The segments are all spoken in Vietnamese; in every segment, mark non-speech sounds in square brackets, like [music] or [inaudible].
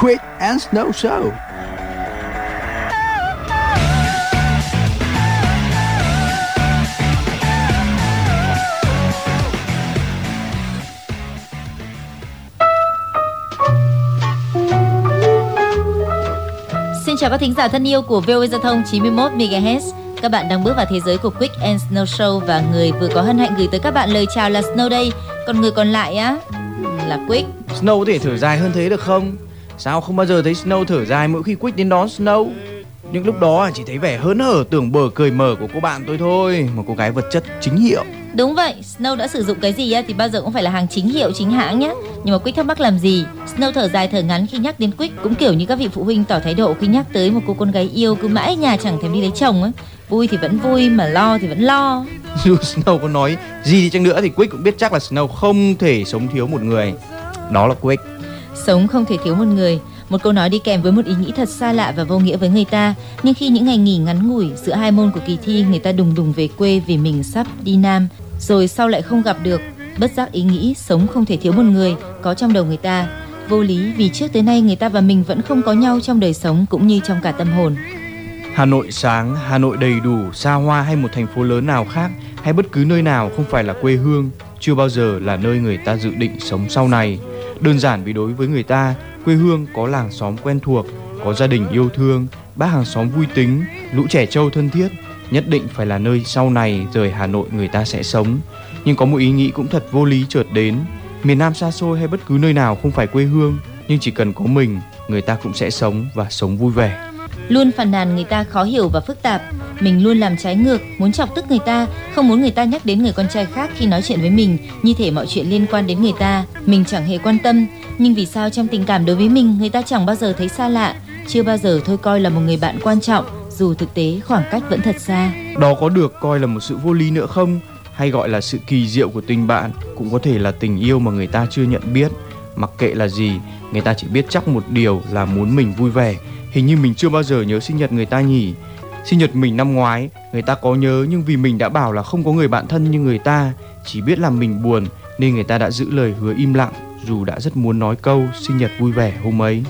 Quick and Snow Show. Xin chào các thính giả thân yêu của VOV Giao thông 91 MHz. Các bạn đang bước vào thế giới của Quick and Snow Show và người vừa có hân hạnh gửi tới các bạn lời chào là Snow đây. Còn người còn lại á, là Quick. Snow có thể thở dài hơn thế được không? Sao không bao giờ thấy Snow thở dài mỗi khi Quick đến đón Snow? Những lúc đó chỉ thấy vẻ hớn hở tưởng bờ cười mở của cô bạn tôi thôi, một cô gái vật chất chính hiệu. Đúng vậy, Snow đã sử dụng cái gì thì bao giờ cũng phải là hàng chính hiệu chính hãng nhé. Nhưng mà Quick thắc mắc làm gì? Snow thở dài thở ngắn khi nhắc đến Quick cũng kiểu như các vị phụ huynh tỏ thái độ khi nhắc tới một cô con gái yêu cứ mãi nhà chẳng thèm đi lấy chồng ấy. Vui thì vẫn vui mà lo thì vẫn lo. [laughs] Dù Snow có nói gì đi chăng nữa thì Quick cũng biết chắc là Snow không thể sống thiếu một người. Đó là Quick. Sống không thể thiếu một người. Một câu nói đi kèm với một ý nghĩ thật xa lạ và vô nghĩa với người ta. Nhưng khi những ngày nghỉ ngắn ngủi giữa hai môn của kỳ thi, người ta đùng đùng về quê vì mình sắp đi Nam, rồi sau lại không gặp được. Bất giác ý nghĩ sống không thể thiếu một người có trong đầu người ta. Vô lý vì trước tới nay người ta và mình vẫn không có nhau trong đời sống cũng như trong cả tâm hồn. Hà Nội sáng, Hà Nội đầy đủ, xa hoa hay một thành phố lớn nào khác hay bất cứ nơi nào không phải là quê hương, chưa bao giờ là nơi người ta dự định sống sau này. Đơn giản vì đối với người ta, quê hương có làng xóm quen thuộc, có gia đình yêu thương, bác hàng xóm vui tính, lũ trẻ trâu thân thiết, nhất định phải là nơi sau này rời Hà Nội người ta sẽ sống. Nhưng có một ý nghĩ cũng thật vô lý chợt đến, miền Nam xa xôi hay bất cứ nơi nào không phải quê hương, nhưng chỉ cần có mình, người ta cũng sẽ sống và sống vui vẻ. Luôn phàn nàn người ta khó hiểu và phức tạp. Mình luôn làm trái ngược, Muốn chọc tức người ta, Không muốn người ta nhắc đến người con trai khác khi nói chuyện với mình. Như thể mọi chuyện liên quan đến người ta, Mình chẳng hề quan tâm. Nhưng vì sao trong tình cảm đối với mình, Người ta chẳng bao giờ thấy xa lạ? Chưa bao giờ thôi coi là một người bạn quan trọng, Dù thực tế khoảng cách vẫn thật xa. Đó có được coi là một sự vô lý nữa không? Hay gọi là sự kỳ diệu của tình bạn Cũng có thể là tình yêu mà người ta chưa nhận biết. Mặc kệ là gì, Người ta chỉ biết chắc một điều là muốn mình vui vẻ. Hình như mình chưa bao giờ nhớ sinh nhật người ta nhỉ. Sinh nhật mình năm ngoái, Người ta có nhớ nhưng vì mình đã bảo là không có người bạn thân như người ta, Chỉ biết làm mình buồn Nên người ta đã giữ lời hứa im lặng Dù đã rất muốn nói câu sinh nhật vui vẻ hôm ấy.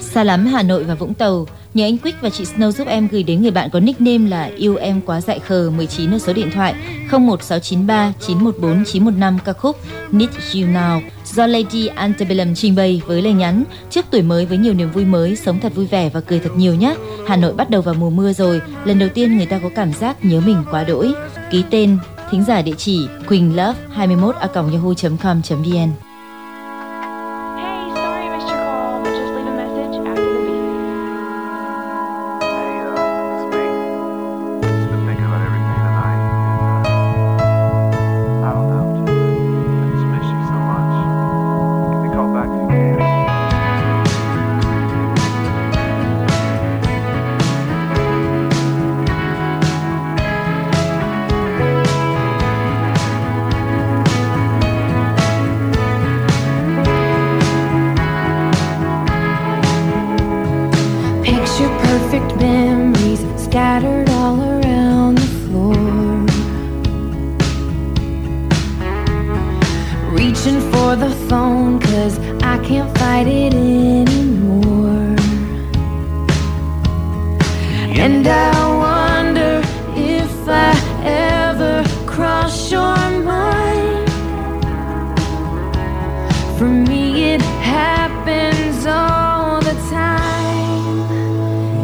Xa lắm Hà Nội và Vũng Tàu, nhờ anh Quick và chị Snow giúp em gửi đến người bạn có nickname là Yêu Em Quá Dại Khờ 19 ở số điện thoại 01693 914 915 ca khúc Need You Now do Lady Antebellum trình bày với lời nhắn trước tuổi mới với nhiều niềm vui mới, sống thật vui vẻ và cười thật nhiều nhé. Hà Nội bắt đầu vào mùa mưa rồi, lần đầu tiên người ta có cảm giác nhớ mình quá đỗi. Ký tên, thính giả địa chỉ Quỳnh Love 21 a yahoo.com.vn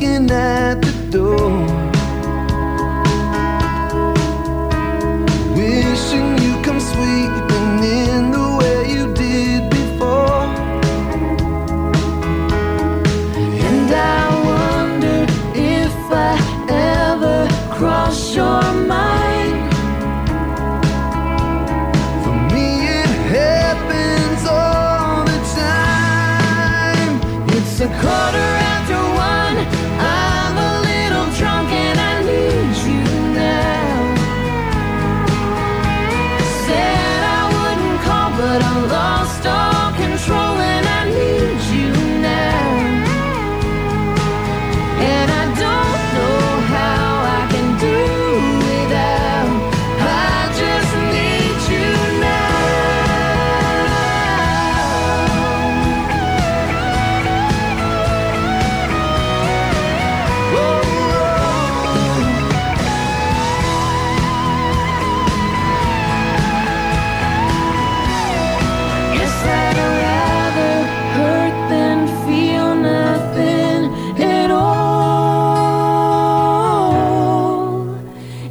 looking at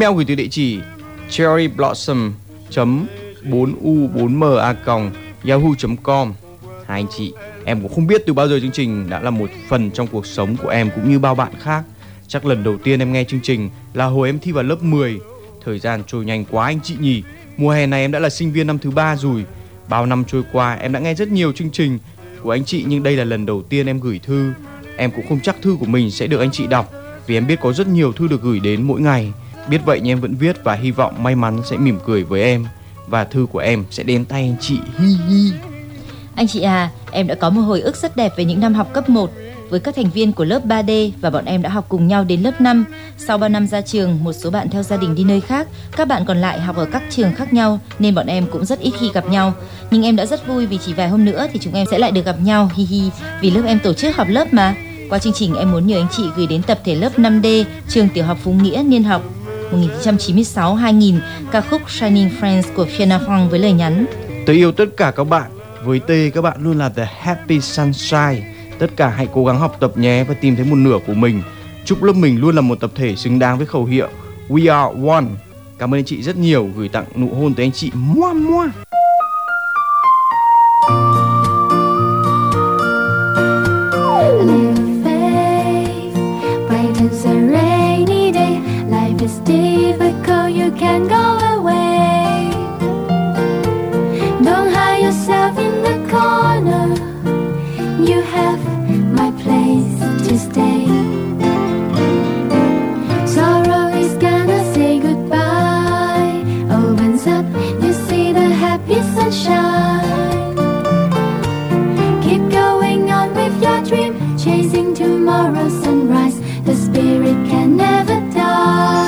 Email gửi từ địa chỉ cherryblossom 4u4m a yahoo.com Hai anh chị, em cũng không biết từ bao giờ chương trình đã là một phần trong cuộc sống của em cũng như bao bạn khác. Chắc lần đầu tiên em nghe chương trình là hồi em thi vào lớp 10. Thời gian trôi nhanh quá anh chị nhỉ. Mùa hè này em đã là sinh viên năm thứ ba rồi. Bao năm trôi qua em đã nghe rất nhiều chương trình của anh chị nhưng đây là lần đầu tiên em gửi thư. Em cũng không chắc thư của mình sẽ được anh chị đọc vì em biết có rất nhiều thư được gửi đến mỗi ngày. Biết vậy nhưng em vẫn viết và hy vọng may mắn sẽ mỉm cười với em và thư của em sẽ đến tay anh chị. Hi hi. Anh chị à, em đã có một hồi ức rất đẹp về những năm học cấp 1 với các thành viên của lớp 3D và bọn em đã học cùng nhau đến lớp 5. Sau 3 năm ra trường, một số bạn theo gia đình đi nơi khác, các bạn còn lại học ở các trường khác nhau nên bọn em cũng rất ít khi gặp nhau. Nhưng em đã rất vui vì chỉ vài hôm nữa thì chúng em sẽ lại được gặp nhau, hi hi, vì lớp em tổ chức họp lớp mà. Qua chương trình em muốn nhờ anh chị gửi đến tập thể lớp 5D trường tiểu học Phú Nghĩa niên học 1996-2000 ca khúc Shining Friends của Fiona Fong với lời nhắn Tôi yêu tất cả các bạn. Với T các bạn luôn là the happy sunshine. Tất cả hãy cố gắng học tập nhé và tìm thấy một nửa của mình. Chúc lớp mình luôn là một tập thể xứng đáng với khẩu hiệu We are one. Cảm ơn anh chị rất nhiều gửi tặng nụ hôn tới anh chị. Mua mua. You can't go away. Don't hide yourself in the corner. You have my place to stay. Sorrow is gonna say goodbye. Oh, Opens up, you see the happy sunshine. Keep going on with your dream, chasing tomorrow's sunrise. The spirit can never die.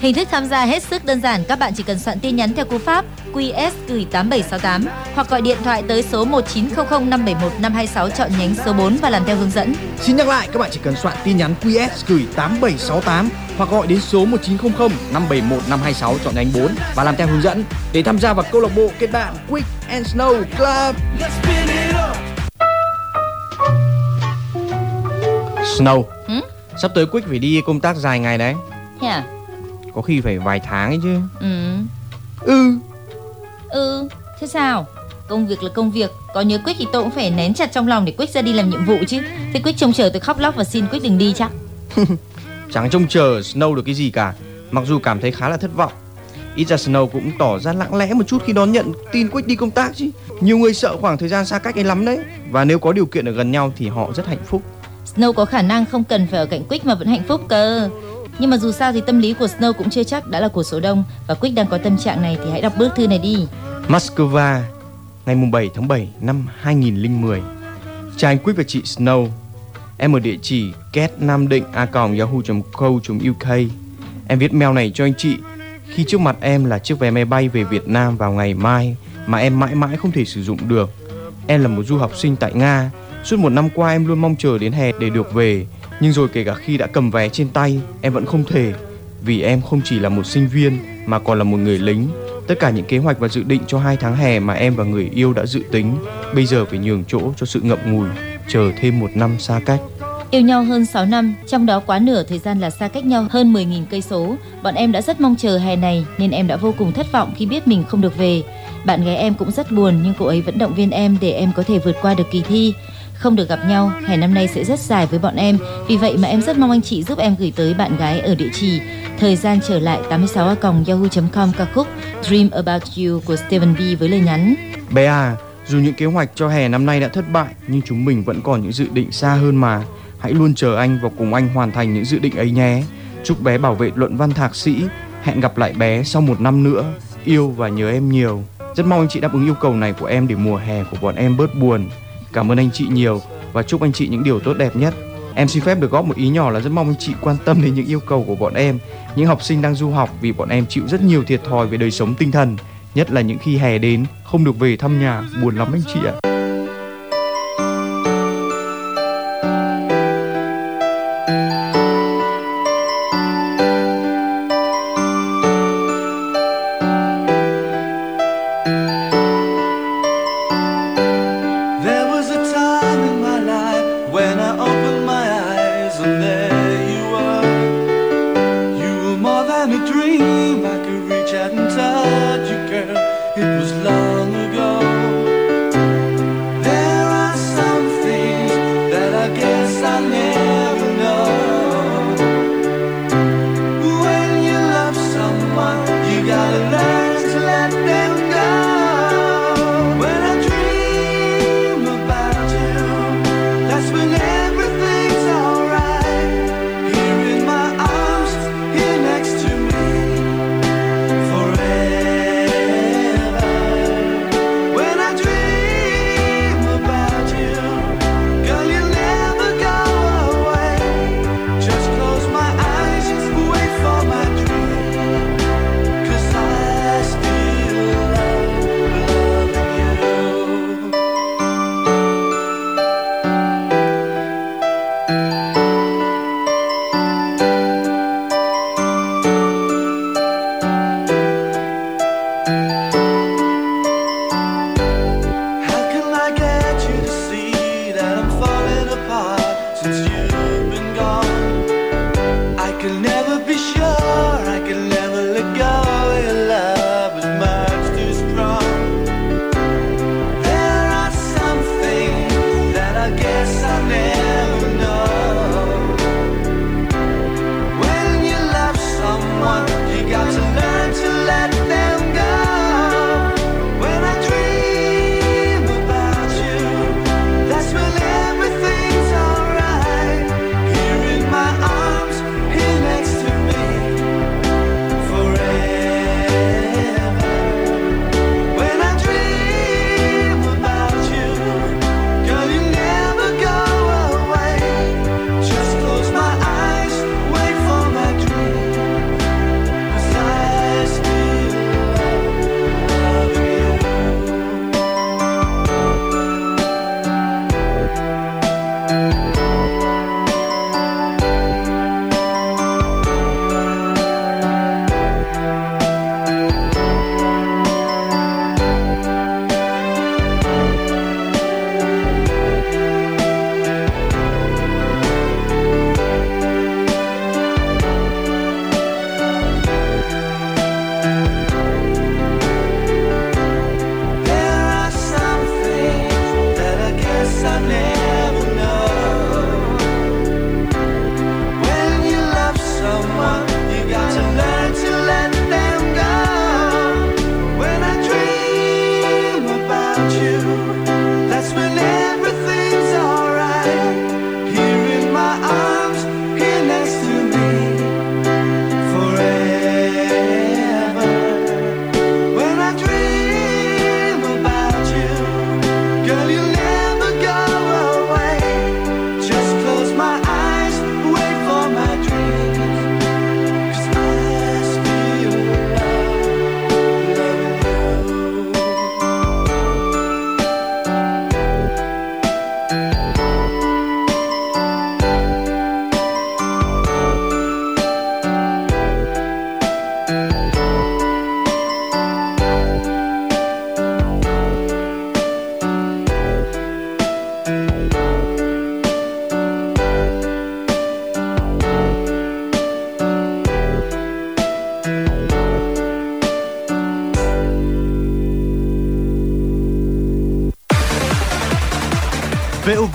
Hình thức tham gia hết sức đơn giản, các bạn chỉ cần soạn tin nhắn theo cú pháp QS gửi 8768 hoặc gọi điện thoại tới số 1900 571 526 chọn nhánh số 4 và làm theo hướng dẫn. Xin nhắc lại, các bạn chỉ cần soạn tin nhắn QS gửi 8768 hoặc gọi đến số 1900 571 526 chọn nhánh 4 và làm theo hướng dẫn để tham gia vào câu lạc bộ kết bạn Quick and Snow Club. Snow, Hử? sắp tới Quick phải đi công tác dài ngày đấy. Thế à? Có khi phải vài tháng ấy chứ. Ừ. Ừ, Ừ, thế sao? Công việc là công việc, có nhớ Quyết thì tôi cũng phải nén chặt trong lòng để Quyết ra đi làm nhiệm vụ chứ. Thế Quyết trông chờ tôi khóc lóc và xin Quyết đừng đi chắc. [laughs] chẳng trông chờ Snow được cái gì cả. Mặc dù cảm thấy khá là thất vọng. Ít ra Snow cũng tỏ ra lặng lẽ một chút khi đón nhận tin Quick đi công tác chứ. Nhiều người sợ khoảng thời gian xa cách ấy lắm đấy. Và nếu có điều kiện ở gần nhau thì họ rất hạnh phúc. Snow có khả năng không cần phải ở cạnh Quyết mà vẫn hạnh phúc cơ. Nhưng mà dù sao thì tâm lý của Snow cũng chưa chắc đã là của số đông và Quick đang có tâm trạng này thì hãy đọc bức thư này đi. Moscow, ngày 7 tháng 7 năm 2010. Chào anh Quick và chị Snow. Em ở địa chỉ cat nam định a yahoo.co.uk. Em viết mail này cho anh chị khi trước mặt em là chiếc vé máy bay về Việt Nam vào ngày mai mà em mãi mãi không thể sử dụng được. Em là một du học sinh tại Nga. Suốt một năm qua em luôn mong chờ đến hè để được về. Nhưng rồi kể cả khi đã cầm vé trên tay, em vẫn không thể. Vì em không chỉ là một sinh viên mà còn là một người lính. Tất cả những kế hoạch và dự định cho hai tháng hè mà em và người yêu đã dự tính bây giờ phải nhường chỗ cho sự ngậm ngùi, chờ thêm một năm xa cách. Yêu nhau hơn 6 năm, trong đó quá nửa thời gian là xa cách nhau hơn 10.000 cây số. Bọn em đã rất mong chờ hè này nên em đã vô cùng thất vọng khi biết mình không được về. Bạn gái em cũng rất buồn nhưng cô ấy vẫn động viên em để em có thể vượt qua được kỳ thi. Không được gặp nhau, hè năm nay sẽ rất dài với bọn em. Vì vậy mà em rất mong anh chị giúp em gửi tới bạn gái ở địa chỉ thời gian trở lại 86 a yahoo.com ca khúc Dream About You của Steven B với lời nhắn. Bé à, dù những kế hoạch cho hè năm nay đã thất bại nhưng chúng mình vẫn còn những dự định xa hơn mà. Hãy luôn chờ anh và cùng anh hoàn thành những dự định ấy nhé. Chúc bé bảo vệ luận văn thạc sĩ. Hẹn gặp lại bé sau một năm nữa. Yêu và nhớ em nhiều. Rất mong anh chị đáp ứng yêu cầu này của em để mùa hè của bọn em bớt buồn. Cảm ơn anh chị nhiều và chúc anh chị những điều tốt đẹp nhất. Em xin phép được góp một ý nhỏ là rất mong anh chị quan tâm đến những yêu cầu của bọn em, những học sinh đang du học vì bọn em chịu rất nhiều thiệt thòi về đời sống tinh thần, nhất là những khi hè đến không được về thăm nhà, buồn lắm anh chị ạ. À.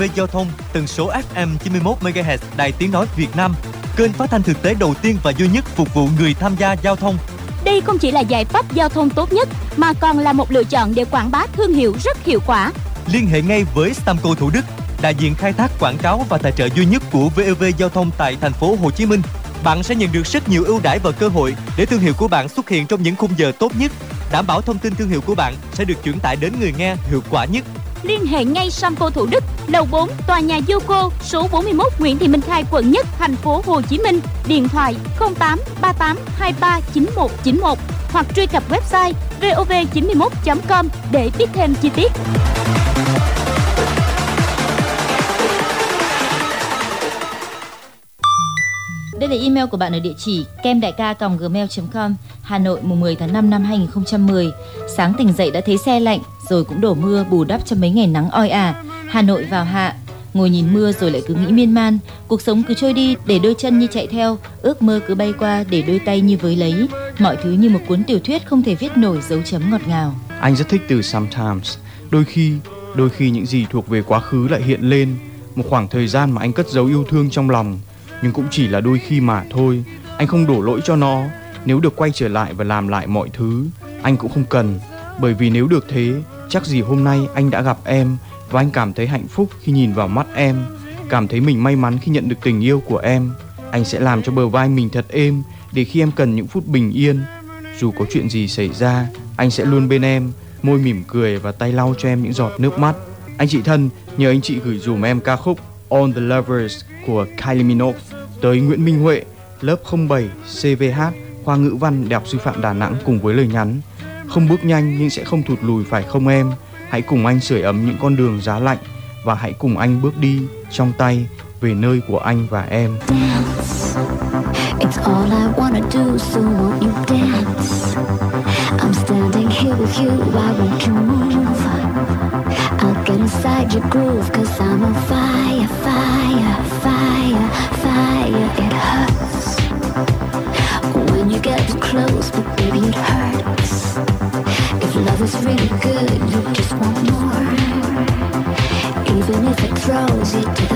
VOV Giao thông, tần số FM 91 MHz, Đài Tiếng nói Việt Nam, kênh phát thanh thực tế đầu tiên và duy nhất phục vụ người tham gia giao thông. Đây không chỉ là giải pháp giao thông tốt nhất mà còn là một lựa chọn để quảng bá thương hiệu rất hiệu quả. Liên hệ ngay với Stamco Thủ Đức, đại diện khai thác quảng cáo và tài trợ duy nhất của VOV Giao thông tại thành phố Hồ Chí Minh. Bạn sẽ nhận được rất nhiều ưu đãi và cơ hội để thương hiệu của bạn xuất hiện trong những khung giờ tốt nhất, đảm bảo thông tin thương hiệu của bạn sẽ được chuyển tải đến người nghe hiệu quả nhất. Liên hệ ngay Samco Thủ Đức, lầu 4, tòa nhà Yoco, số 41 Nguyễn Thị Minh Khai, quận Nhất, thành phố Hồ Chí Minh. Điện thoại 08 38 23 9191 hoặc truy cập website vov91.com để biết thêm chi tiết. Đây là email của bạn ở địa chỉ kem đại ca gmail.com Hà Nội mùng 10 tháng 5 năm 2010 Sáng tỉnh dậy đã thấy xe lạnh rồi cũng đổ mưa bù đắp cho mấy ngày nắng oi ả Hà Nội vào hạ Ngồi nhìn mưa rồi lại cứ nghĩ miên man Cuộc sống cứ trôi đi để đôi chân như chạy theo Ước mơ cứ bay qua để đôi tay như với lấy Mọi thứ như một cuốn tiểu thuyết không thể viết nổi dấu chấm ngọt ngào Anh rất thích từ sometimes. Đôi khi, đôi khi những gì thuộc về quá khứ lại hiện lên. Một khoảng thời gian mà anh cất giấu yêu thương trong lòng. Nhưng cũng chỉ là đôi khi mà thôi. Anh không đổ lỗi cho nó. Nếu được quay trở lại và làm lại mọi thứ, anh cũng không cần. Bởi vì nếu được thế, chắc gì hôm nay anh đã gặp em và anh cảm thấy hạnh phúc khi nhìn vào mắt em. Cảm thấy mình may mắn khi nhận được tình yêu của em. Anh sẽ làm cho bờ vai mình thật êm để khi em cần những phút bình yên dù có chuyện gì xảy ra, anh sẽ luôn bên em, môi mỉm cười và tay lau cho em những giọt nước mắt. Anh chị thân, nhờ anh chị gửi dùm em ca khúc On the Lovers của Kylie Minogue tới Nguyễn Minh Huệ, lớp 07 CVH, khoa ngữ văn Đại học Sư phạm Đà Nẵng cùng với lời nhắn. Không bước nhanh nhưng sẽ không thụt lùi phải không em? Hãy cùng anh sưởi ấm những con đường giá lạnh và hãy cùng anh bước đi trong tay về nơi của anh và em. It's all I wanna do, so won't you dance? I'm standing here with you, won't you move? I'll get inside your groove, cause I'm on fire, fire, fire, fire. It hurts when you get too close, but baby, it hurts. Is really good, you just want more. Even if it throws you to the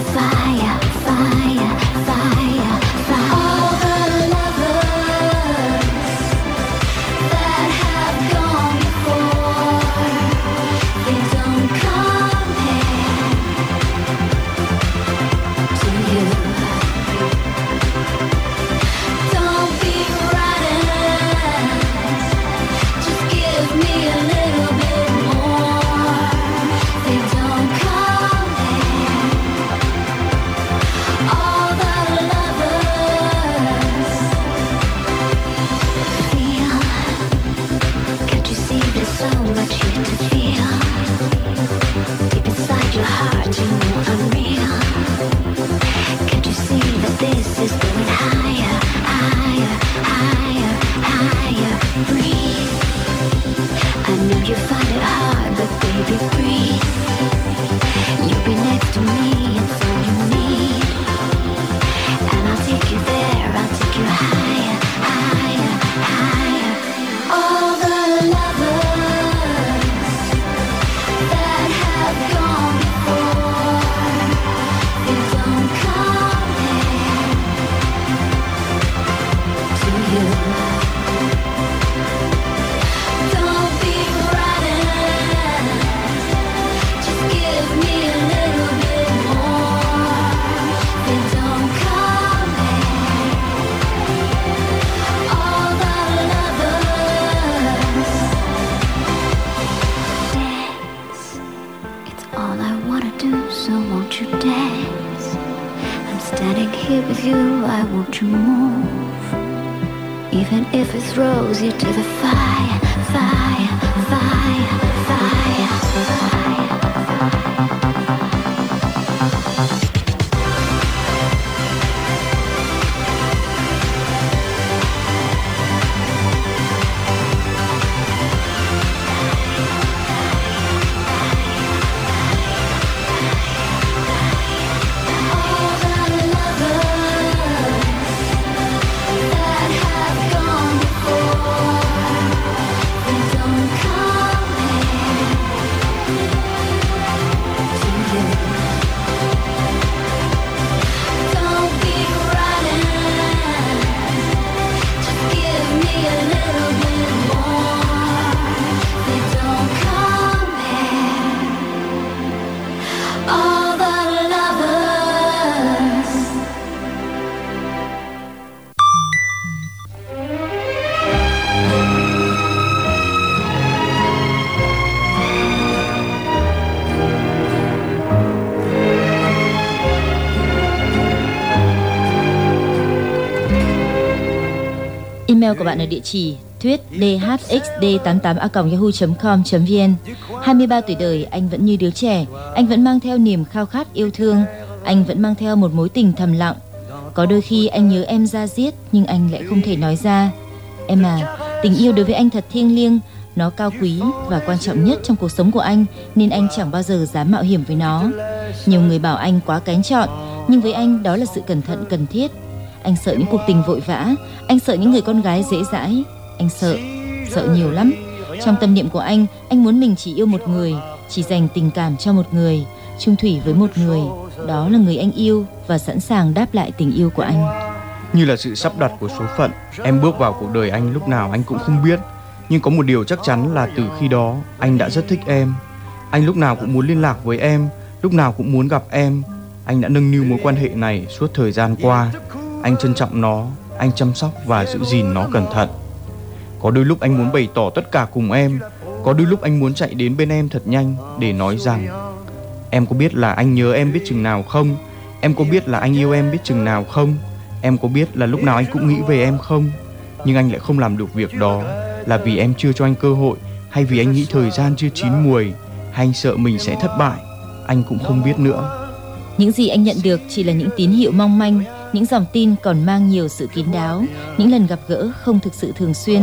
Even if it throws you to the fire, fire, fire, Email của bạn ở địa chỉ thuyết dhxd88a.yahoo.com.vn 23 tuổi đời, anh vẫn như đứa trẻ, anh vẫn mang theo niềm khao khát yêu thương, anh vẫn mang theo một mối tình thầm lặng. Có đôi khi anh nhớ em ra giết nhưng anh lại không thể nói ra. Em à, tình yêu đối với anh thật thiêng liêng, nó cao quý và quan trọng nhất trong cuộc sống của anh nên anh chẳng bao giờ dám mạo hiểm với nó. Nhiều người bảo anh quá kén chọn, nhưng với anh đó là sự cẩn thận cần thiết. Anh sợ những cuộc tình vội vã, anh sợ những người con gái dễ dãi, anh sợ, sợ nhiều lắm. Trong tâm niệm của anh, anh muốn mình chỉ yêu một người, chỉ dành tình cảm cho một người, chung thủy với một người, đó là người anh yêu và sẵn sàng đáp lại tình yêu của anh. Như là sự sắp đặt của số phận, em bước vào cuộc đời anh lúc nào anh cũng không biết. Nhưng có một điều chắc chắn là từ khi đó anh đã rất thích em. Anh lúc nào cũng muốn liên lạc với em, lúc nào cũng muốn gặp em. Anh đã nâng niu mối quan hệ này suốt thời gian qua. Anh trân trọng nó, anh chăm sóc và giữ gìn nó cẩn thận. Có đôi lúc anh muốn bày tỏ tất cả cùng em, có đôi lúc anh muốn chạy đến bên em thật nhanh để nói rằng Em có biết là anh nhớ em biết chừng nào không? Em có biết là anh yêu em biết chừng nào không? Em có biết là lúc nào anh cũng nghĩ về em không? Nhưng anh lại không làm được việc đó là vì em chưa cho anh cơ hội hay vì anh nghĩ thời gian chưa chín muồi hay anh sợ mình sẽ thất bại? Anh cũng không biết nữa. Những gì anh nhận được chỉ là những tín hiệu mong manh, những dòng tin còn mang nhiều sự kín đáo, những lần gặp gỡ không thực sự thường xuyên.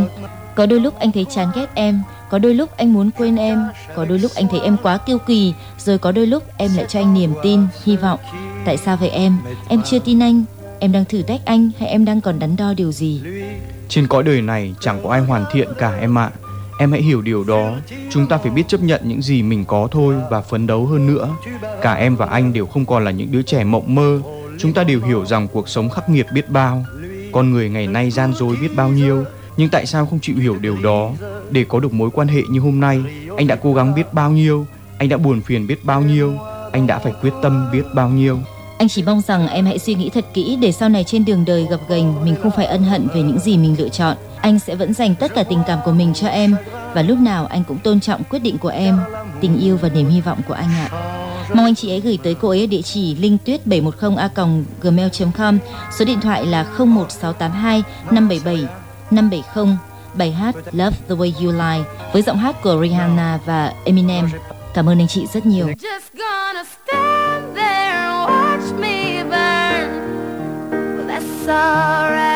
Có đôi lúc anh thấy chán ghét em, có đôi lúc anh muốn quên em, có đôi lúc anh thấy em quá kiêu kỳ, rồi có đôi lúc em lại cho anh niềm tin, hy vọng. Tại sao vậy em? Em chưa tin anh, em đang thử thách anh hay em đang còn đắn đo điều gì? Trên cõi đời này chẳng có ai hoàn thiện cả em ạ. Em hãy hiểu điều đó. Chúng ta phải biết chấp nhận những gì mình có thôi và phấn đấu hơn nữa. Cả em và anh đều không còn là những đứa trẻ mộng mơ. Chúng ta đều hiểu rằng cuộc sống khắc nghiệt biết bao. Con người ngày nay gian dối biết bao nhiêu. Nhưng tại sao không chịu hiểu điều đó? Để có được mối quan hệ như hôm nay, anh đã cố gắng biết bao nhiêu, anh đã buồn phiền biết bao nhiêu, anh đã phải quyết tâm biết bao nhiêu. Anh chỉ mong rằng em hãy suy nghĩ thật kỹ để sau này trên đường đời gặp gành mình không phải ân hận về những gì mình lựa chọn. Anh sẽ vẫn dành tất cả tình cảm của mình cho em và lúc nào anh cũng tôn trọng quyết định của em, tình yêu và niềm hy vọng của anh ạ. Mong anh chị ấy gửi tới cô ấy ở địa chỉ linh tuyết 710 a gmail.com số điện thoại là 01682 577 570 bài hát Love the Way You Lie với giọng hát của Rihanna và Eminem. Cảm ơn anh chị rất nhiều. Just gonna stand there and watch me burn. That's alright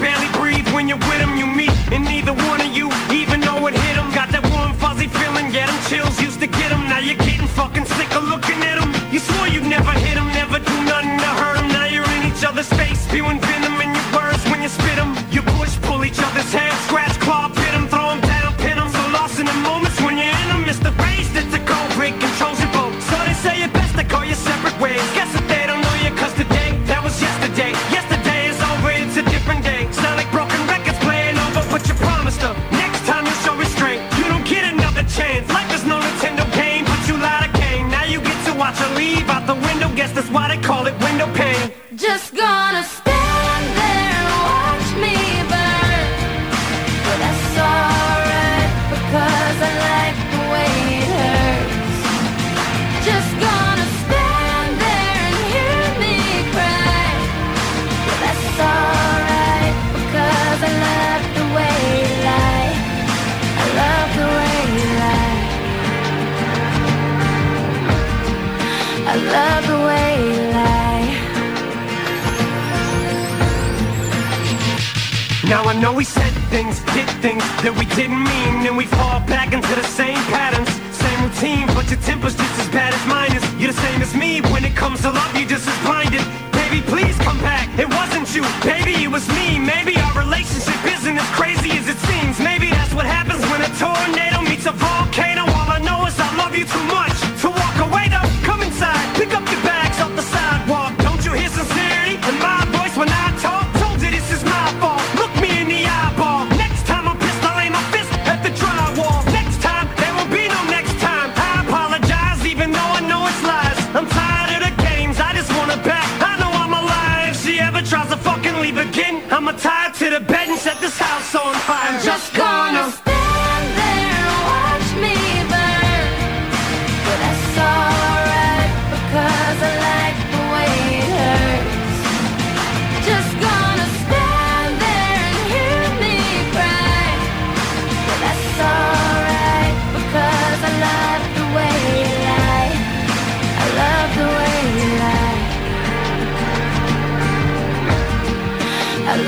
barely breathe when you're with them? You meet, and neither one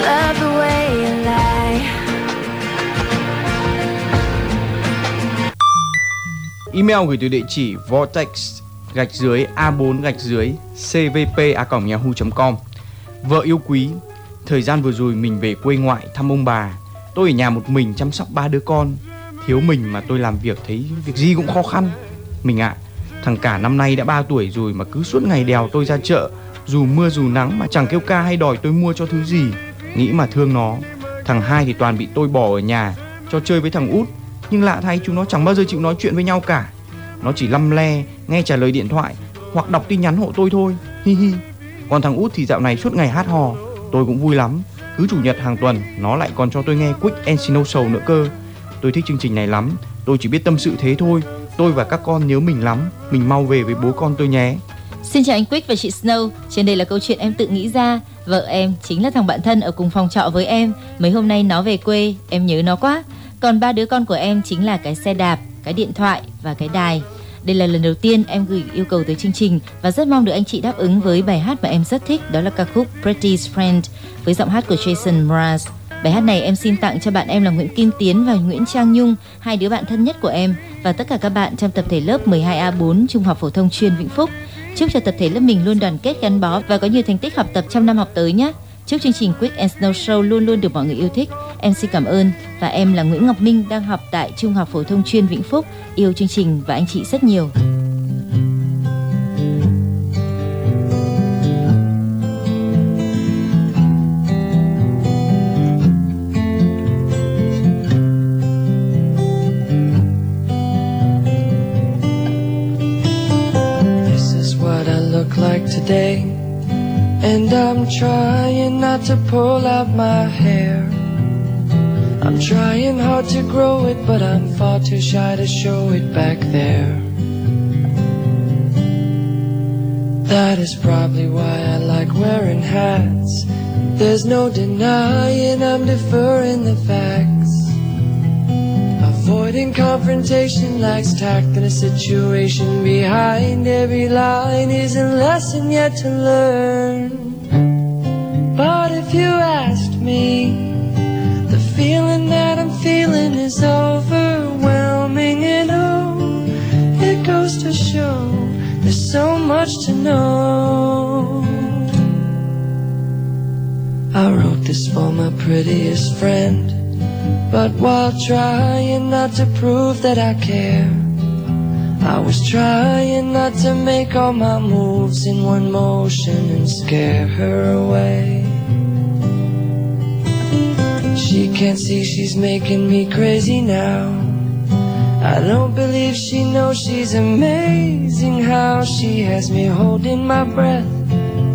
love the way you lie. Email gửi từ địa chỉ vortex gạch dưới a4 gạch dưới cvp a yahoo.com Vợ yêu quý, thời gian vừa rồi mình về quê ngoại thăm ông bà. Tôi ở nhà một mình chăm sóc ba đứa con. Thiếu mình mà tôi làm việc thấy việc gì cũng khó khăn. Mình ạ, thằng cả năm nay đã 3 tuổi rồi mà cứ suốt ngày đèo tôi ra chợ. Dù mưa dù nắng mà chẳng kêu ca hay đòi tôi mua cho thứ gì. Nghĩ mà thương nó. Thằng hai thì toàn bị tôi bỏ ở nhà, cho chơi với thằng út. Nhưng lạ thay chúng nó chẳng bao giờ chịu nói chuyện với nhau cả. Nó chỉ lăm le, nghe trả lời điện thoại, hoặc đọc tin nhắn hộ tôi thôi. Hi hi. Còn thằng út thì dạo này suốt ngày hát hò. Tôi cũng vui lắm. Cứ chủ nhật hàng tuần, nó lại còn cho tôi nghe quick and snow show nữa cơ. Tôi thích chương trình này lắm. Tôi chỉ biết tâm sự thế thôi. Tôi và các con nhớ mình lắm. Mình mau về với bố con tôi nhé. Xin chào anh Quick và chị Snow. Trên đây là câu chuyện em tự nghĩ ra. Vợ em chính là thằng bạn thân ở cùng phòng trọ với em. Mấy hôm nay nó về quê, em nhớ nó quá. Còn ba đứa con của em chính là cái xe đạp, cái điện thoại và cái đài. Đây là lần đầu tiên em gửi yêu cầu tới chương trình và rất mong được anh chị đáp ứng với bài hát mà em rất thích, đó là ca khúc Pretty Friend với giọng hát của Jason Mraz. Bài hát này em xin tặng cho bạn em là Nguyễn Kim Tiến và Nguyễn Trang Nhung, hai đứa bạn thân nhất của em và tất cả các bạn trong tập thể lớp 12A4 Trung học phổ thông chuyên Vĩnh Phúc. Chúc cho tập thể lớp mình luôn đoàn kết gắn bó và có nhiều thành tích học tập trong năm học tới nhé. Chúc chương trình Quick and Snow Show luôn luôn được mọi người yêu thích. Em xin cảm ơn và em là Nguyễn Ngọc Minh đang học tại Trung học phổ thông chuyên Vĩnh Phúc. Yêu chương trình và anh chị rất nhiều. Today. And I'm trying not to pull out my hair. I'm trying hard to grow it, but I'm far too shy to show it back there. That is probably why I like wearing hats. There's no denying I'm deferring the facts. Avoiding confrontation lacks tact in a situation behind every line is a lesson yet to learn. But if you asked me, the feeling that I'm feeling is overwhelming and oh, it goes to show there's so much to know. I wrote this for my prettiest friend. But while trying not to prove that I care, I was trying not to make all my moves in one motion and scare her away. She can't see she's making me crazy now. I don't believe she knows she's amazing how she has me holding my breath.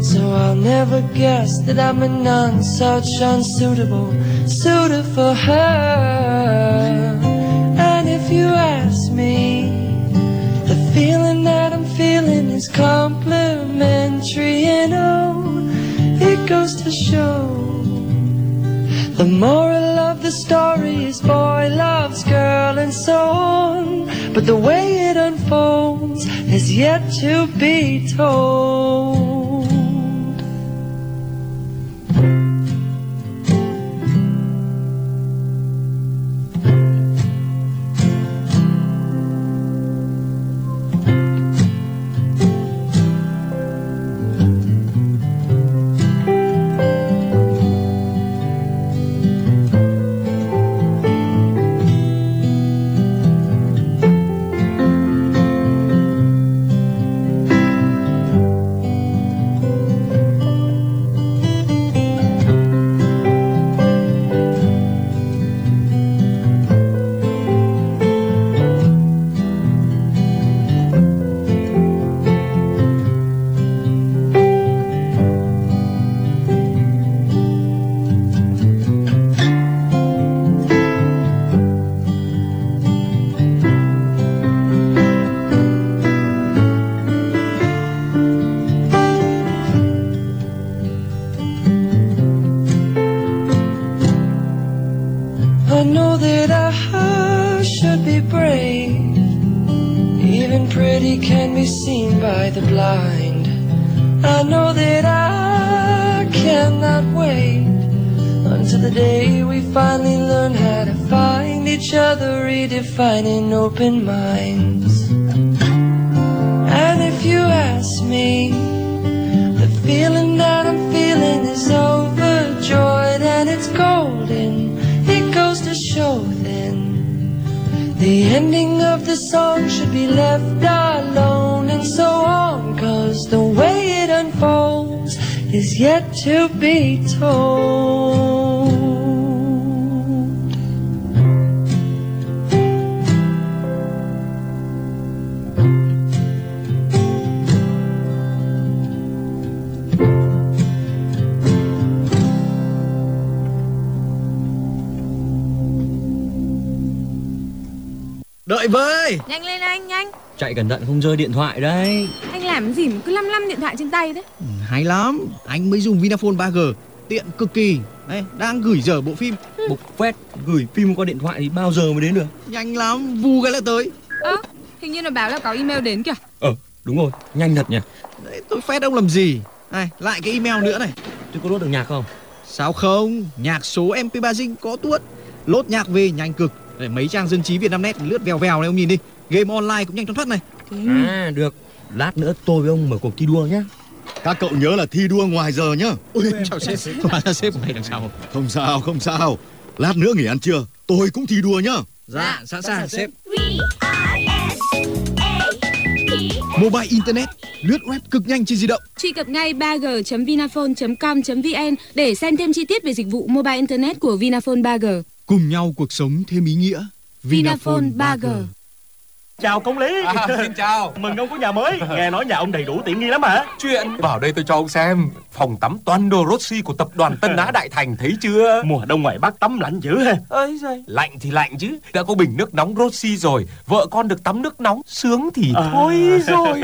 So I'll never guess that I'm a none such unsuitable suitor for her. And if you ask me, the feeling that I'm feeling is complimentary, and oh, it goes to show. The moral of the story is boy loves girl and so on. But the way it unfolds is yet to be told. open my rơi điện thoại đấy. Anh làm gì mà cứ lăm lăm điện thoại trên tay thế? Ừ, Hay lắm. Anh mới dùng Vinaphone 3G Tiện cực kỳ. Đây, đang gửi dở bộ phim. Bục phét gửi phim qua điện thoại thì bao giờ mới đến được? Nhanh lắm, vù cái là tới. Ơ, hình như là báo là có email đến kìa. Ờ đúng rồi nhanh thật nhỉ. Đấy, tôi phét ông làm gì? Này, lại cái email nữa này. Tôi có đốt được nhạc không? Sao không, nhạc số MP3 Zing có tuốt. Lốt nhạc về nhanh cực. Để mấy trang dân trí Việt Nam Net lướt vèo vèo này ông nhìn đi. Game online cũng nhanh chóng thoát này À được. Lát nữa tôi với ông mở cuộc thi đua nhá. Các cậu nhớ là thi đua ngoài giờ nhá. Ui, chào sếp. [laughs] Hóa ra sếp mày đằng sau Không sao, không sao. Lát nữa nghỉ ăn trưa Tôi cũng thi đua nhá. Dạ, sẵn sàng sếp. Mobile Internet Lướt web cực nhanh trên di động. Truy cập ngay 3g.vinaphone.com.vn để xem thêm chi tiết về dịch vụ mobile internet của Vinaphone 3G. Cùng nhau cuộc sống thêm ý nghĩa. Vinaphone 3G. Chào công lý. À, xin chào. [laughs] Mừng ông có nhà mới. Nghe nói nhà ông đầy đủ tiện nghi lắm hả? Chuyện. Vào đây tôi cho ông xem. Phòng tắm toàn đồ Rossi của tập đoàn Tân Á Đại Thành thấy chưa? Mùa đông ngoài Bắc tắm lạnh dữ ha. Ơi giời Lạnh thì lạnh chứ. Đã có bình nước nóng Rossi rồi. Vợ con được tắm nước nóng Sướng thì À. thôi [laughs] rồi.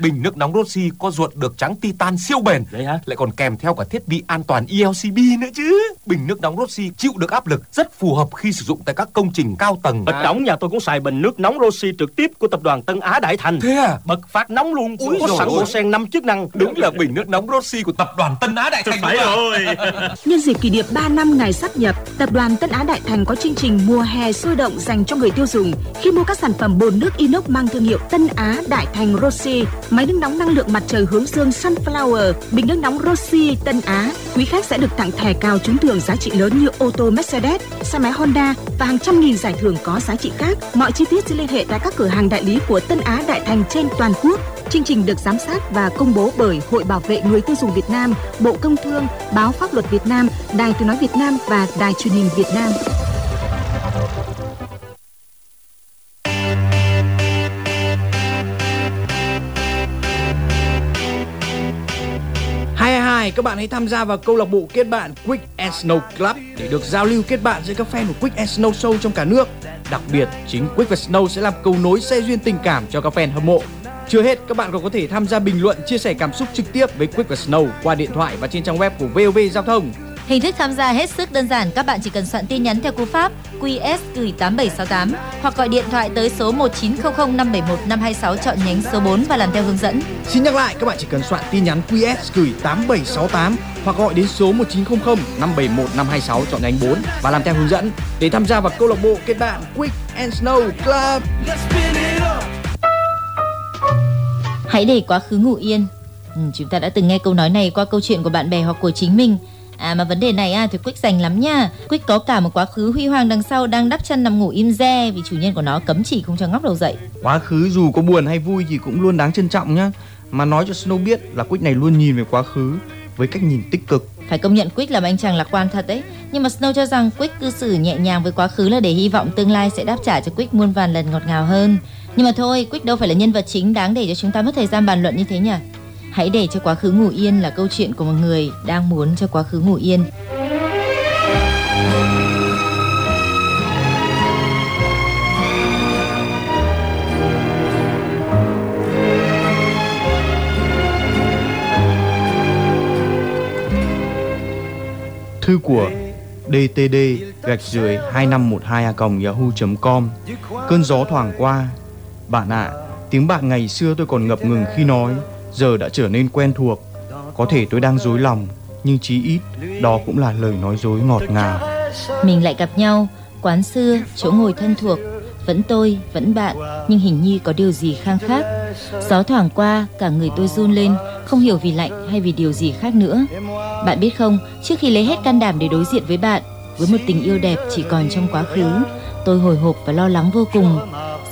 Bình nước nóng Rossi có ruột được trắng titan siêu bền. Vậy hả? Lại còn kèm theo cả thiết bị an toàn ELCB nữa chứ. Bình nước nóng Rossi chịu được áp lực Rất phù hợp khi sử dụng tại các công trình cao tầng. Ở trỏng nhà tôi cũng xài bình nước nóng Rossi trực tiếp của tập đoàn Tân Á Đại Thành. Thế à? Bật phát nóng luôn. Ui Có sẵn bộ sen 5 chức năng. Đúng là bình nước nóng Rossi của tập đoàn Tân Á Đại Thành Phải đúng không rồi [laughs] Nhân dịp kỷ niệm 3 năm ngày sáp nhập, Tập đoàn Tân Á Đại Thành có chương trình mùa hè sôi động dành cho người tiêu dùng. Khi mua các sản phẩm bồn nước inox mang thương hiệu Tân Á Đại Thành Rossi, máy nước nóng năng lượng mặt trời hướng dương Sunflower, bình nước nóng Rossi Tân Á, quý khách sẽ được tặng thẻ cào trúng thưởng giá trị lớn như ô tô Mercedes, xe máy Honda và hàng trăm nghìn giải thưởng có giá trị khác. Mọi chi tiết xin liên hệ tại các cửa hàng đại lý của Tân Á Đại Thành trên toàn quốc. Chương trình được giám sát và công bố bởi Hội Bảo vệ người tiêu dùng Việt Nam, Bộ Công Thương, Báo Pháp luật Việt Nam, Đài Tiếng nói Việt Nam và Đài Truyền hình Việt Nam. Hai hai hai các bạn hãy tham gia vào câu lạc bộ kết bạn Quick and Snow Club để được giao lưu kết bạn giữa các fan của Quick and Snow Show trong cả nước. Đặc biệt, chính Quick và Snow sẽ làm cầu nối xe duyên tình cảm cho các fan hâm mộ. Chưa hết, các bạn còn có thể tham gia bình luận, chia sẻ cảm xúc trực tiếp với Quick và Snow qua điện thoại và trên trang web của VOV Giao thông. Hình thức tham gia hết sức đơn giản, các bạn chỉ cần soạn tin nhắn theo cú pháp QS gửi 8768 hoặc gọi điện thoại tới số 1900 571 526 chọn nhánh số 4 và làm theo hướng dẫn. Xin nhắc lại, các bạn chỉ cần soạn tin nhắn QS gửi 8768 hoặc gọi đến số 1900 571 526 chọn nhánh 4 và làm theo hướng dẫn để tham gia vào câu lạc bộ kết bạn Quick and Snow Club. Hãy để quá khứ ngủ yên. Ừ, chúng ta đã từng nghe câu nói này qua câu chuyện của bạn bè hoặc của chính mình. À mà vấn đề này à, thì Quick dành lắm nha. Quick có cả một quá khứ huy hoàng đằng sau đang đắp chân nằm ngủ im re vì chủ nhân của nó cấm chỉ không cho ngóc đầu dậy. Quá khứ dù có buồn hay vui thì cũng luôn đáng trân trọng nhá. Mà nói cho Snow biết là Quick này luôn nhìn về quá khứ với cách nhìn tích cực. Phải công nhận Quick là một anh chàng lạc quan thật đấy. Nhưng mà Snow cho rằng Quick cư xử nhẹ nhàng với quá khứ là để hy vọng tương lai sẽ đáp trả cho Quick muôn vàn lần ngọt ngào hơn. Nhưng mà thôi, Quick đâu phải là nhân vật chính đáng để cho chúng ta mất thời gian bàn luận như thế nhỉ? Hãy để cho quá khứ ngủ yên là câu chuyện của một người đang muốn cho quá khứ ngủ yên. Thư của DTD gạch dưới 2512 a yahoo.com Cơn gió thoảng qua Bạn ạ, Tiếng bạn ngày xưa tôi còn ngập ngừng khi nói, giờ đã trở nên quen thuộc. Có thể tôi đang dối lòng, nhưng chí ít đó cũng là lời nói dối ngọt ngào. Mình lại gặp nhau, quán xưa, chỗ ngồi thân thuộc, vẫn tôi, vẫn bạn, nhưng hình như có điều gì khang khác. Gió thoảng qua, cả người tôi run lên, không hiểu vì lạnh hay vì điều gì khác nữa. Bạn biết không, trước khi lấy hết can đảm để đối diện với bạn, với một tình yêu đẹp chỉ còn trong quá khứ, tôi hồi hộp và lo lắng vô cùng.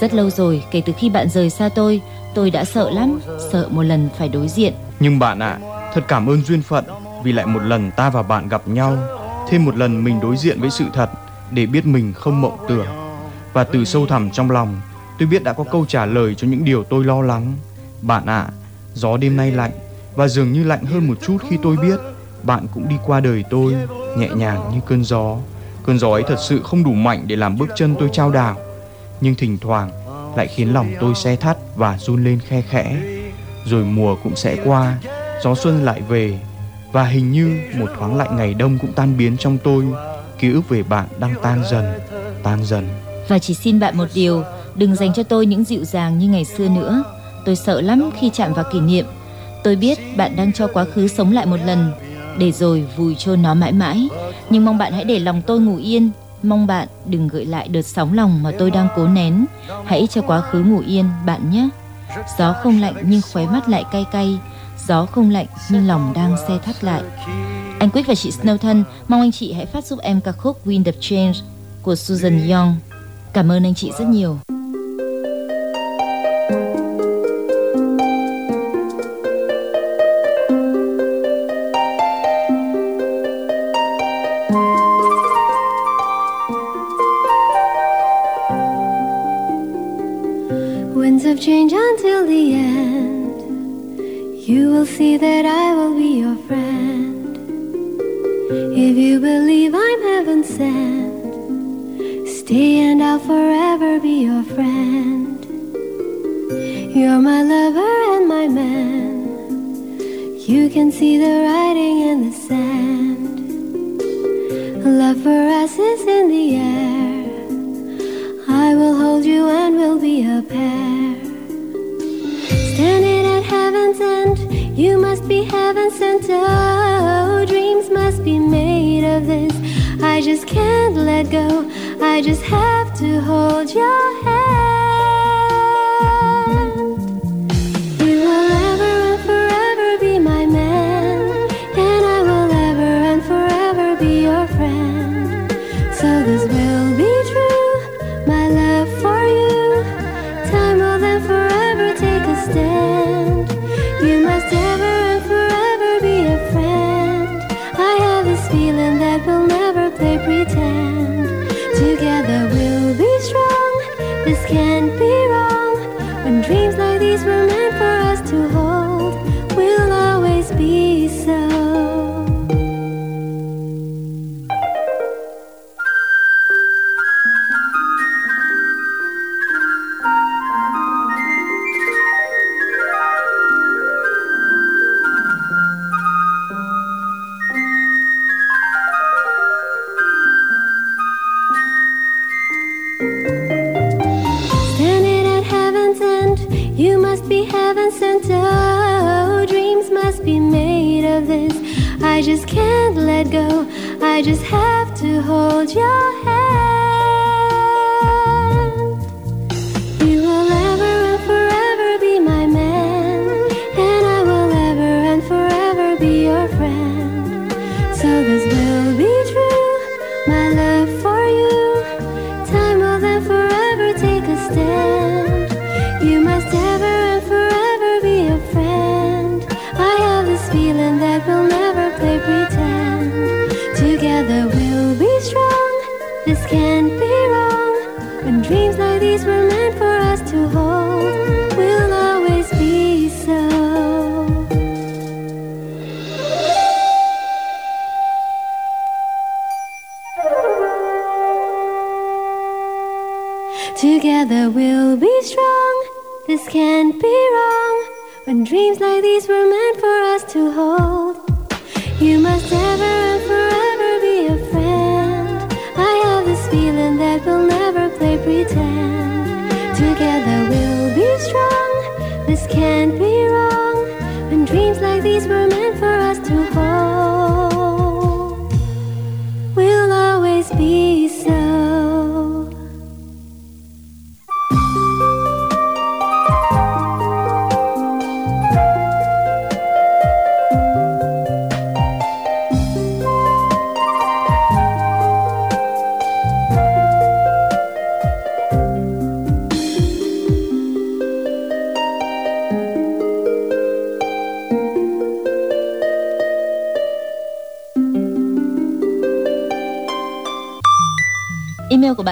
Rất lâu rồi, kể từ khi bạn rời xa tôi, tôi đã sợ lắm, sợ một lần phải đối diện. Nhưng bạn ạ, thật cảm ơn duyên phận vì lại một lần ta và bạn gặp nhau, thêm một lần mình đối diện với sự thật để biết mình không mộng tưởng. Và từ sâu thẳm trong lòng, tôi biết đã có câu trả lời cho những điều tôi lo lắng. Bạn ạ, gió đêm nay lạnh và dường như lạnh hơn một chút khi tôi biết bạn cũng đi qua đời tôi nhẹ nhàng như cơn gió. Cơn gió ấy thật sự không đủ mạnh để làm bước chân tôi trao đảo, nhưng thỉnh thoảng lại khiến lòng tôi xe thắt và run lên khe khẽ. Rồi mùa cũng sẽ qua, gió xuân lại về và hình như một thoáng lạnh ngày đông cũng tan biến trong tôi. Ký ức về bạn đang tan dần, tan dần. Và chỉ xin bạn một điều, đừng dành cho tôi những dịu dàng như ngày xưa nữa. Tôi sợ lắm khi chạm vào kỷ niệm. Tôi biết bạn đang cho quá khứ sống lại một lần, để rồi vùi chôn nó mãi mãi. Nhưng mong bạn hãy để lòng tôi ngủ yên. Mong bạn đừng gợi lại đợt sóng lòng mà tôi đang cố nén. Hãy cho quá khứ ngủ yên, bạn nhé. Gió không lạnh nhưng khóe mắt lại cay cay. Gió không lạnh nhưng lòng đang xe thắt lại. Anh Quyết và chị Snowton mong anh chị hãy phát giúp em ca khúc Wind of Change của Susan Young. Cảm ơn anh chị rất nhiều. Sent, stay and I'll forever be your friend. You're my lover and my man. You can see the writing in the sand. Love for us is in the air. I will hold you and we'll be a pair. Standing at heaven's end, you must be heaven sent. Oh, dreams must be made of this. I just can't let go. I just have to hold your friend. So this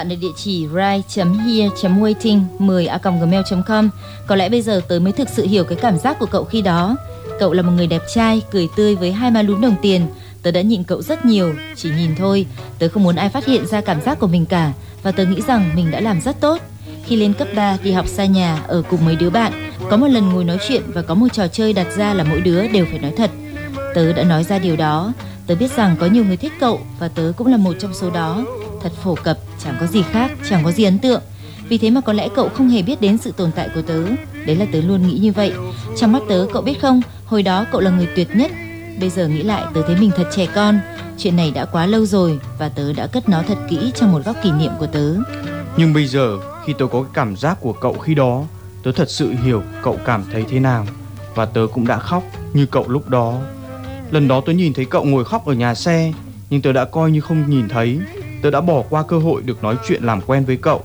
bạn đến địa chỉ write.here.waiting 10 a gmail.com. Có lẽ bây giờ tớ mới thực sự hiểu cái cảm giác của cậu khi đó. Cậu là một người đẹp trai, cười tươi với hai má lúm đồng tiền. Tớ đã nhịn cậu rất nhiều, chỉ nhìn thôi. Tớ không muốn ai phát hiện ra cảm giác của mình cả và tớ nghĩ rằng mình đã làm rất tốt. Khi lên cấp 3 đi học xa nhà ở cùng mấy đứa bạn, có một lần ngồi nói chuyện và có một trò chơi đặt ra là mỗi đứa đều phải nói thật. Tớ đã nói ra điều đó. Tớ biết rằng có nhiều người thích cậu và tớ cũng là một trong số đó. Thật phổ cập, chẳng có gì khác, chẳng có gì ấn tượng. Vì thế mà có lẽ cậu không hề biết đến sự tồn tại của tớ. Đấy là tớ luôn nghĩ như vậy. Trong mắt tớ cậu biết không, hồi đó cậu là người tuyệt nhất. Bây giờ nghĩ lại tớ thấy mình thật trẻ con. Chuyện này đã quá lâu rồi và tớ đã cất nó thật kỹ trong một góc kỷ niệm của tớ. Nhưng bây giờ khi tớ có cái cảm giác của cậu khi đó, tớ thật sự hiểu cậu cảm thấy thế nào và tớ cũng đã khóc như cậu lúc đó. Lần đó tớ nhìn thấy cậu ngồi khóc ở nhà xe, nhưng tớ đã coi như không nhìn thấy. Tớ đã bỏ qua cơ hội được nói chuyện làm quen với cậu.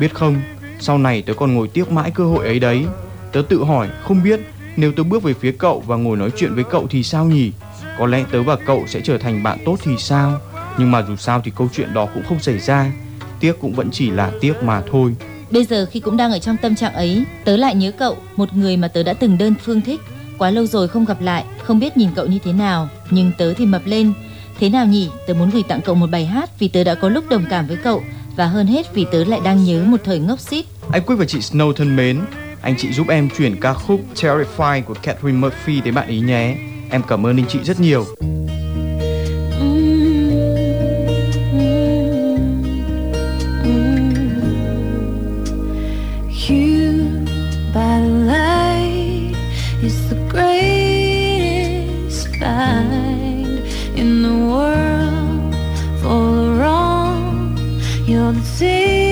Biết không, sau này tớ còn ngồi tiếc mãi cơ hội ấy đấy. Tớ tự hỏi không biết nếu tớ bước về phía cậu và ngồi nói chuyện với cậu thì sao nhỉ? Có lẽ tớ và cậu sẽ trở thành bạn tốt thì sao? Nhưng mà dù sao thì câu chuyện đó cũng không xảy ra. Tiếc cũng vẫn chỉ là tiếc mà thôi. Bây giờ khi cũng đang ở trong tâm trạng ấy, tớ lại nhớ cậu, một người mà tớ đã từng đơn phương thích. Quá lâu rồi không gặp lại, không biết nhìn cậu như thế nào, nhưng tớ thì mập lên. Thế nào nhỉ? Tớ muốn gửi tặng cậu một bài hát vì tớ đã có lúc đồng cảm với cậu và hơn hết vì tớ lại đang nhớ một thời ngốc xít. Anh Quyết và chị Snow thân mến, anh chị giúp em chuyển ca khúc Terrify của Catherine Murphy tới bạn ý nhé. Em cảm ơn anh chị rất nhiều. You're the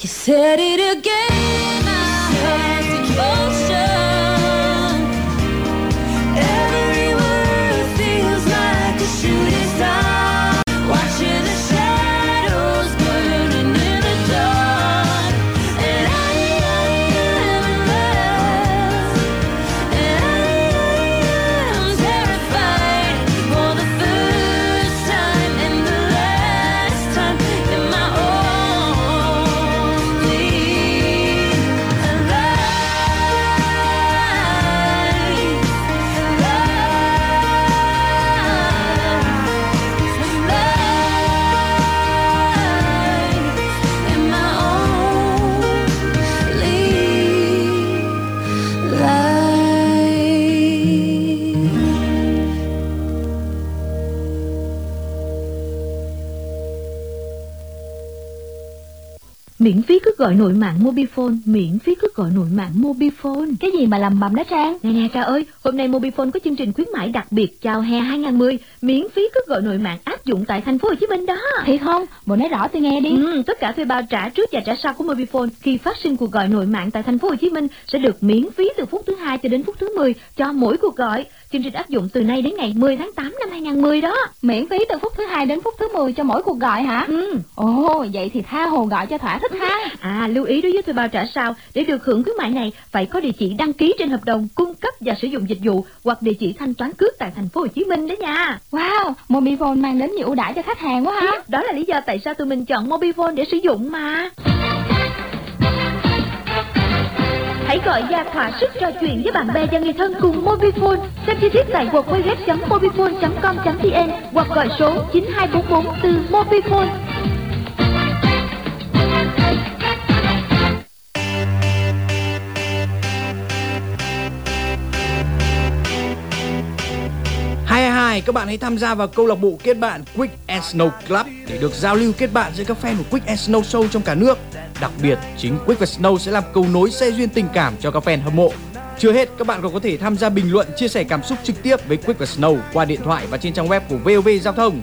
You said it again, Miễn phí cước gọi nội mạng Mobifone, miễn phí cước gọi nội mạng Mobifone. Cái gì mà lầm bầm đó Trang? Nè nè Trà ơi, hôm nay Mobifone có chương trình khuyến mãi đặc biệt chào hè 2010, miễn phí cước gọi nội mạng áp dụng tại thành phố Hồ Chí Minh đó. Thiệt không? Bộ nói rõ tôi nghe đi. Ừ, tất cả thuê bao trả trước và trả sau của Mobifone khi phát sinh cuộc gọi nội mạng tại thành phố Hồ Chí Minh sẽ được miễn phí từ phút thứ hai cho đến phút thứ 10 cho mỗi cuộc gọi. Chương trình áp dụng từ nay đến ngày 10 tháng 8 năm 2010 đó. Miễn phí từ phút thứ hai đến phút thứ 10 cho mỗi cuộc gọi hả? Ừ. Ồ, vậy thì tha hồ gọi cho thỏa thích ha. [laughs] À, lưu ý đối với thuê bao trả sau để được hưởng khuyến mại này phải có địa chỉ đăng ký trên hợp đồng cung cấp và sử dụng dịch vụ hoặc địa chỉ thanh toán cước tại thành phố Hồ Chí Minh đó nha. Wow, Mobifone mang đến nhiều ưu đãi cho khách hàng quá ha. Đó là lý do tại sao tụi mình chọn Mobifone để sử dụng mà. Hãy gọi ra thỏa sức trò chuyện với bạn bè và người thân cùng Mobifone. Xem chi tiết tại www.mobifone.com.vn hoặc gọi số 9244 từ Mobifone. Hai hai các bạn hãy tham gia vào câu lạc bộ kết bạn Quick and Snow Club để được giao lưu kết bạn giữa các fan của Quick and Snow Show trong cả nước. Đặc biệt, chính Quick và Snow sẽ làm cầu nối xe duyên tình cảm cho các fan hâm mộ. Chưa hết, các bạn còn có thể tham gia bình luận, chia sẻ cảm xúc trực tiếp với Quick và Snow qua điện thoại và trên trang web của VOV Giao thông.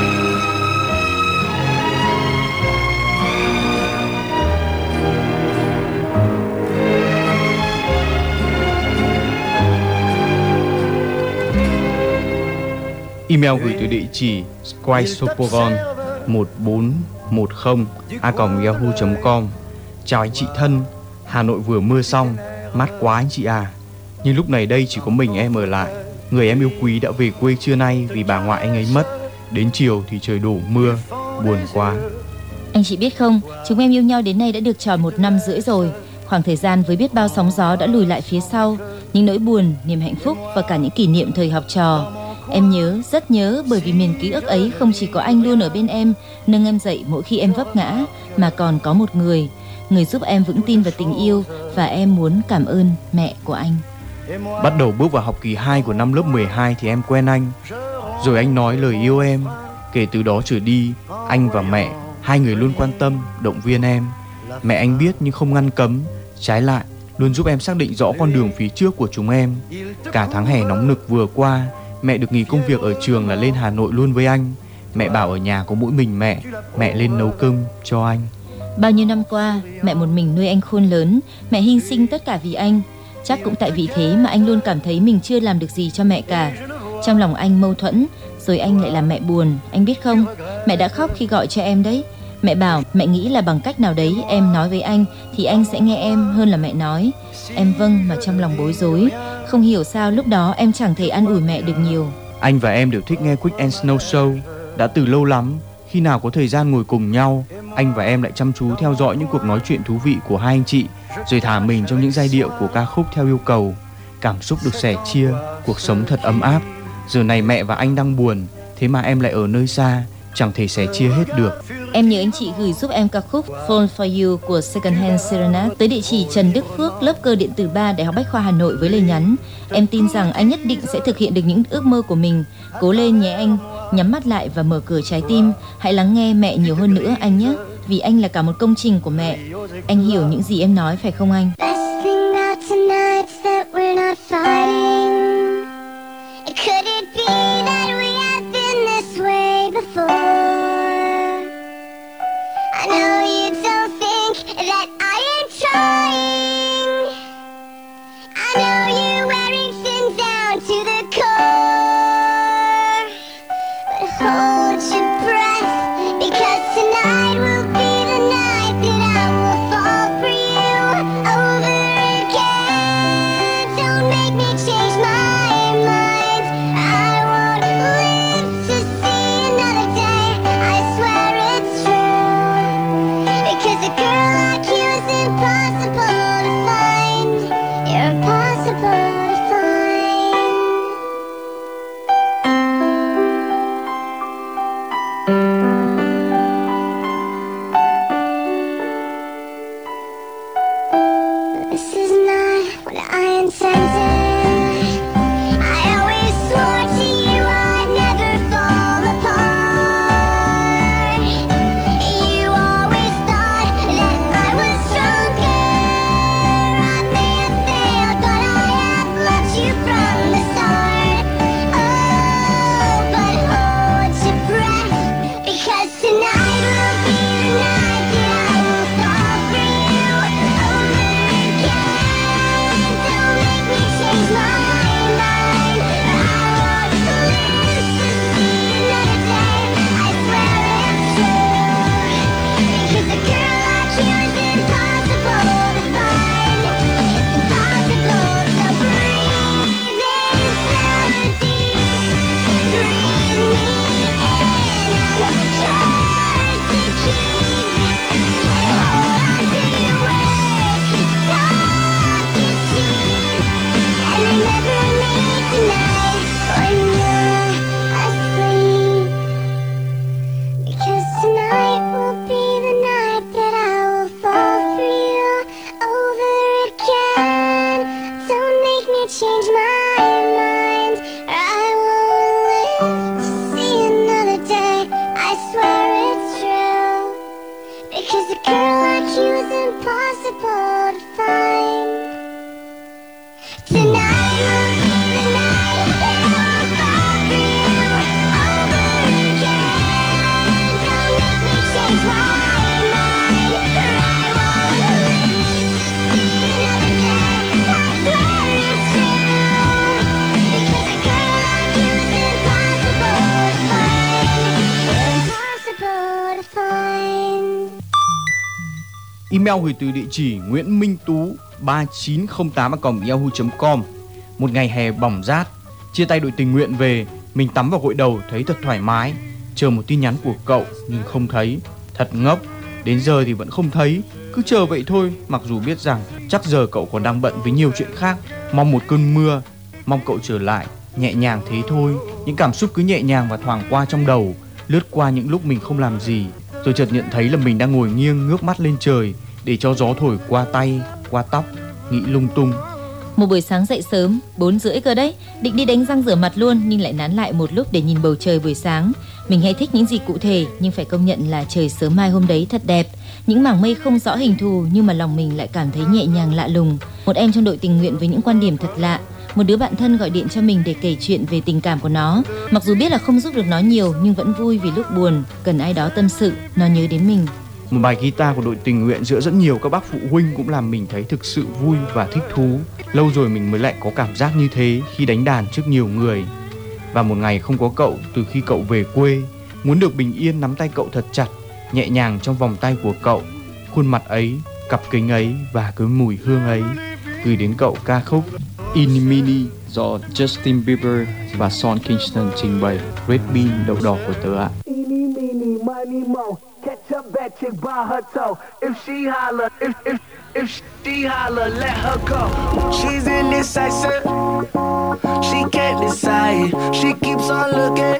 Email gửi từ địa chỉ squaresopogon 1410 a yahoo.com Chào anh chị thân, Hà Nội vừa mưa xong, mát quá anh chị à. Nhưng lúc này đây chỉ có mình em ở lại. Người em yêu quý đã về quê trưa nay vì bà ngoại anh ấy mất. Đến chiều thì trời đổ mưa, buồn quá. Anh chị biết không, chúng em yêu nhau đến nay đã được tròn một năm rưỡi rồi. Khoảng thời gian với biết bao sóng gió đã lùi lại phía sau, những nỗi buồn, niềm hạnh phúc và cả những kỷ niệm thời học trò. Em nhớ, rất nhớ bởi vì miền ký ức ấy không chỉ có anh luôn ở bên em, nâng em dậy mỗi khi em vấp ngã, mà còn có một người, người giúp em vững tin vào tình yêu và em muốn cảm ơn mẹ của anh. Bắt đầu bước vào học kỳ 2 của năm lớp 12 thì em quen anh. Rồi anh nói lời yêu em. Kể từ đó trở đi, anh và mẹ, hai người luôn quan tâm, động viên em. Mẹ anh biết nhưng không ngăn cấm, trái lại luôn giúp em xác định rõ con đường phía trước của chúng em. Cả tháng hè nóng nực vừa qua, mẹ được nghỉ công việc ở trường là lên Hà Nội luôn với anh. Mẹ bảo ở nhà có mỗi mình mẹ, mẹ lên nấu cơm cho anh. Bao nhiêu năm qua, mẹ một mình nuôi anh khôn lớn, mẹ hy sinh tất cả vì anh. Chắc cũng tại vì thế mà anh luôn cảm thấy mình chưa làm được gì cho mẹ cả. Trong lòng anh mâu thuẫn, rồi anh lại làm mẹ buồn, anh biết không? Mẹ đã khóc khi gọi cho em đấy. Mẹ bảo mẹ nghĩ là bằng cách nào đấy em nói với anh thì anh sẽ nghe em hơn là mẹ nói. Em vâng mà trong lòng bối rối, không hiểu sao lúc đó em chẳng thể an ủi mẹ được nhiều. Anh và em đều thích nghe Quick and Snow Show. Đã từ lâu lắm, khi nào có thời gian ngồi cùng nhau, anh và em lại chăm chú theo dõi những cuộc nói chuyện thú vị của hai anh chị, rồi thả mình trong những giai điệu của ca khúc theo yêu cầu. Cảm xúc được sẻ chia, cuộc sống thật ấm áp. Giờ này mẹ và anh đang buồn, thế mà em lại ở nơi xa, chẳng thể sẻ chia hết được. Em nhớ anh chị gửi giúp em ca khúc Phone for You của Second Hand Serenade tới địa chỉ Trần Đức Phước, lớp cơ điện tử 3, Đại học Bách khoa Hà Nội với lời nhắn. Em tin rằng anh nhất định sẽ thực hiện được những ước mơ của mình. Cố lên nhé anh, nhắm mắt lại và mở cửa trái tim. Hãy lắng nghe mẹ nhiều hơn nữa anh nhé, vì anh là cả một công trình của mẹ. Anh hiểu những gì em nói phải không anh? Best thing about tonight's that we're not fighting. Email gửi từ địa chỉ Nguyễn Minh Tú 3908 yahoo.com. Một ngày hè bỏng rát, chia tay đội tình nguyện về, mình tắm vào gội đầu thấy thật thoải mái. Chờ một tin nhắn của cậu nhưng không thấy, thật ngốc. Đến giờ thì vẫn không thấy, cứ chờ vậy thôi. Mặc dù biết rằng chắc giờ cậu còn đang bận với nhiều chuyện khác, mong một cơn mưa, mong cậu trở lại, nhẹ nhàng thế thôi. Những cảm xúc cứ nhẹ nhàng và thoảng qua trong đầu, lướt qua những lúc mình không làm gì, rồi chợt nhận thấy là mình đang ngồi nghiêng ngước mắt lên trời để cho gió thổi qua tay, qua tóc, nghĩ lung tung. Một buổi sáng dậy sớm, 4 rưỡi cơ đấy, định đi đánh răng rửa mặt luôn nhưng lại nán lại một lúc để nhìn bầu trời buổi sáng. Mình hay thích những gì cụ thể nhưng phải công nhận là trời sớm mai hôm đấy thật đẹp. Những mảng mây không rõ hình thù nhưng mà lòng mình lại cảm thấy nhẹ nhàng lạ lùng. Một em trong đội tình nguyện với những quan điểm thật lạ. Một đứa bạn thân gọi điện cho mình để kể chuyện về tình cảm của nó. Mặc dù biết là không giúp được nó nhiều nhưng vẫn vui vì lúc buồn, cần ai đó tâm sự, nó nhớ đến mình. Một bài guitar của đội tình nguyện giữa rất nhiều các bác phụ huynh cũng làm mình thấy thực sự vui và thích thú. Lâu rồi mình mới lại có cảm giác như thế khi đánh đàn trước nhiều người. Và một ngày không có cậu từ khi cậu về quê, muốn được bình yên nắm tay cậu thật chặt, nhẹ nhàng trong vòng tay của cậu, khuôn mặt ấy, cặp kính ấy và cái mùi hương ấy gửi đến cậu ca khúc In Mini do Justin Bieber và Sean Kingston trình bày Red Bean đậu đỏ của tớ ạ. Eeny, meeny, miny, mo. Catch a bad chick by her toe. If she holler, if if if she holler, let her go. She's indecisive. She can't decide. She keeps on looking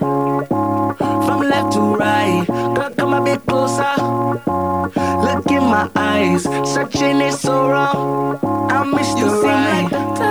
from left to right. Girl, come a bit closer. Look in my eyes. Searching is so wrong. I miss you the right.